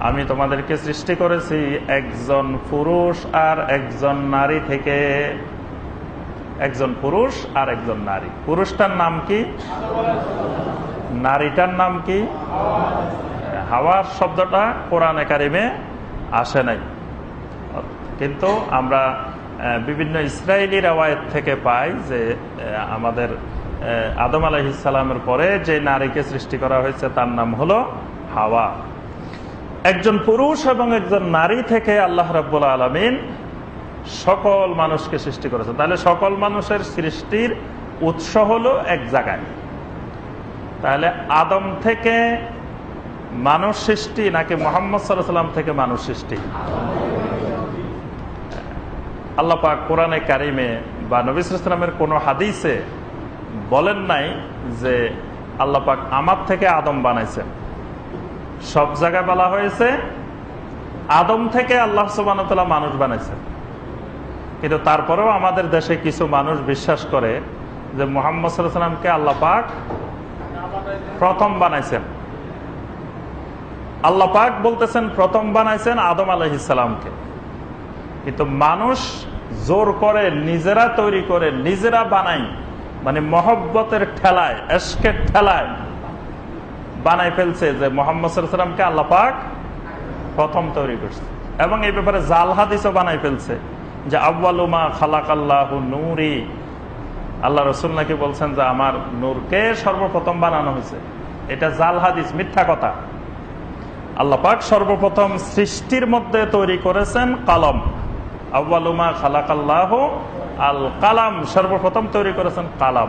আমি তোমাদেরকে সৃষ্টি করেছি একজন পুরুষ আর একজন নারী থেকে। একজন পুরুষ আর একজন নারী। পুরুষটার নাম কি? নারীটার নাম কি? হাওয়ার শব্দটা কোরআনে কারিমে আসে নাই। কিন্তু আমরা বিভিন্ন ইসরায়েলি রেওয়ায়ত থেকে পাই যে আমাদের আদম আলহিসাল্লামের পরে যে নারীকে সৃষ্টি করা হয়েছে তার নাম হলো হাওয়া। একজন পুরুষ এবং একজন নারী থেকে আল্লাহ রাবুল আলমিন সকল মানুষকে সৃষ্টি করেছে তাহলে সকল মানুষের সৃষ্টির উৎস হলো এক জায়গায়। তাহলে আদম থেকে মানুষ সৃষ্টি নাকি মোহাম্মদ সাল্লাম থেকে মানুষ সৃষ্টি? আল্লাহ পাক কোরআনে কারিমে বা নবিসামের কোন হাদিসে বলেন নাই যে আল্লাহ পাক আমার থেকে আদম বানাইছেন। সব জায়গায় বলা হয়েছে, আদম থেকে আল্লাহ সুবান মানুষ বানাইছেন কিন্তু তারপরেও আমাদের দেশে কিছু মানুষ বিশ্বাস করে যে মোহাম্মদ সাল্লামকে আল্লাহ পাক প্রথম বানাইছেন। আল্লাহ পাক বলতেছেন, প্রথম বানাইছেন আদম আলহিসামকে কিন্তু মানুষ জোর করে নিজেরা তৈরি করে, নিজেরা বানাই মানে মহব্বতের ঠেলায়, এসকের ঠেলায় বানাই ফেলছে যে মোহাম্মদ সাল্লামকে আল্লাহ পাক প্রথম তৈরি করছে। এবং এই ব্যাপারে জাল হাদিসও বানাই ফেলছে যে আব্বালুমা খালাক আল্লাহ নুরি। আল্লাহ রসুল নাকি বলছেন যে, আমার নূরকে সর্বপ্রথম বানানো হয়েছে। এটা জাল হাদিস, মিথ্যা কথা। আল্লাহ পাক সর্বপ্রথম সৃষ্টির মধ্যে তৈরি করেছেন কলম। আব্বালুমা খালাক আল্লাহ আল কালাম সর্বপ্রথম তৈরি করেছেন কালাম।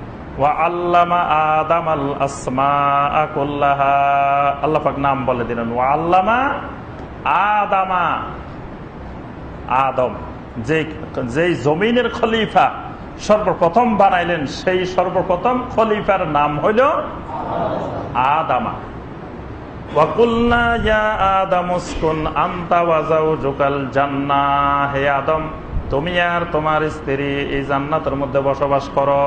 আল্লামা আদাম আল আসমা কুল্লাহা আল্লাহাক নাম বলে দিলেন ওয়া আল্লামা আদামা আদম। যে যেই জমিনের খলিফা সর্বপ্রথম বানাইলেন, সেই সর্বপ্রথম খলিফার নাম হইল আদামা, তুমি আর তোমার স্ত্রী এই জান্নাতের মধ্যে বসবাস করো।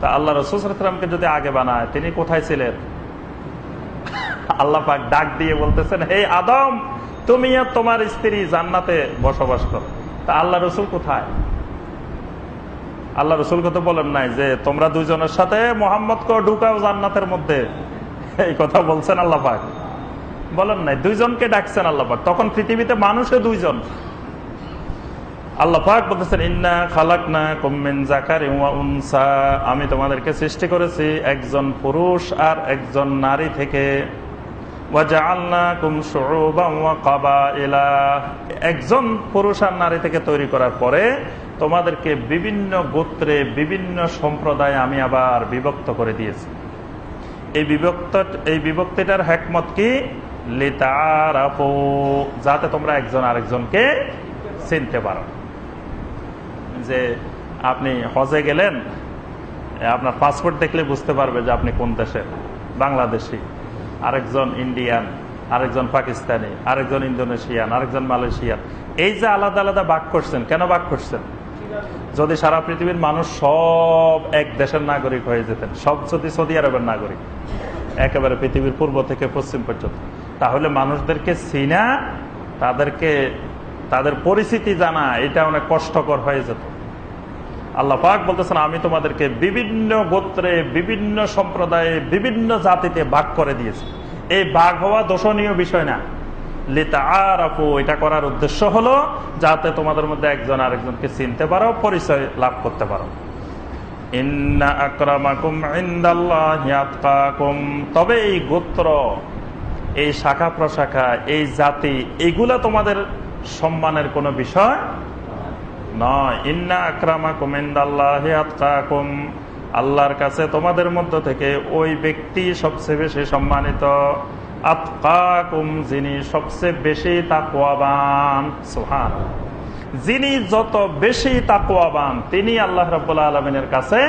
তা আল্লাহ রসুলামকে যদি আগে বানায়, তিনি কোথায় ছিলেন? আল্লাহ পাক ডাক দিয়ে বলতেছেন, হে আদম, তুমি আর তোমার স্ত্রী জান্নাতে বসবাস করো। তা আল্লাহ রসুল কোথায়? আল্লাহ রসুল তো বলেন নাই যে, তোমরা দুইজনের সাথে মোহাম্মদ কে ঢুকাও জান্নাতের মধ্যে। এই কথা বলছেন আল্লাহ পাক। বলেন নাই, দুইজনকে ডাকছেন আল্লাহ পাক। তখন পৃথিবীতে মানুষে দুইজন। আল্লাহ পাক বলতেছেন, ইন্না খালাক না কম্মিন জাকার আমি তোমাদেরকে সৃষ্টি করেছি একজন পুরুষ আর একজন নারী থেকে। একজন পুরুষ আর নারী থেকে তৈরি করার পরে তোমাদেরকে বিভিন্ন গোত্রে, বিভিন্ন সম্প্রদায় আমি আবার বিভক্ত করে দিয়েছি। এই বিভক্ত, এই বিভক্তিটার হ্যাকমত কি? যাতে তোমরা একজন আরেকজনকে চিনতে পারো। যে আপনি হজে গেলেন আপনার পাসপোর্ট দেখলে বুঝতে পারবে যে আপনি কোন দেশের। বাংলাদেশি, আরেকজন ইন্ডিয়ান আরেকজন পাকিস্তানি, আরেকজন ইন্দোনেশিয়ান, আরেকজন মালয়েশিয়ান। এই যে আলাদা আলাদা বাক করছেন, কেন বাক করছেন? যদি সারা পৃথিবীর মানুষ সব এক দেশের নাগরিক হয়ে যেতেন, সব যদি সৌদি আরবের নাগরিক, একেবারে পৃথিবীর পূর্ব থেকে পশ্চিম পর্যন্ত, তাহলে মানুষদেরকে চিনা তাদেরকে, তাদের পরিস্থিতি জানা, এটা অনেক কষ্টকর হয়ে যেত। আল্লাহ পাক বলতেছেন, আমি তোমাদেরকে বিভিন্ন গোত্রে, বিভিন্ন সম্প্রদায়ে, বিভিন্ন জাতিতে ভাগ করে দিয়েছি। এই ভাগ হওয়া দোষণীয় বিষয় না। লিতা আর আপু এটা করার উদ্দেশ্য হলো যাতে তোমাদের মধ্যে একজন আরেকজনকে চিনতে পারো, পরিচয় লাভ করতে পারো। তবে এই গোত্র, এই শাখা প্রশাখা, এই জাতি এইগুলা তোমাদের সম্মানের কোনো বিষয় নয়, ইন্না আক্রামা কুমিন্দাল্লাহ আল্লাহর কাছে তোমাদের মধ্য থেকে ওই ব্যক্তি সবচেয়ে বেশি সম্মানিত। আতকাকুম, যিনি সবচেয়ে বেশি তাকওয়াবান। সুহান যিনি যত বেশি তাকওয়াবান, তিনি আল্লাহ রব্বুল্লা আলমিনের কাছে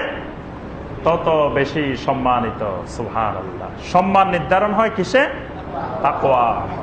তত বেশি সম্মানিত। সুহান আল্লাহ সম্মান নির্ধারণ হয় কিসে? তাকওয়া।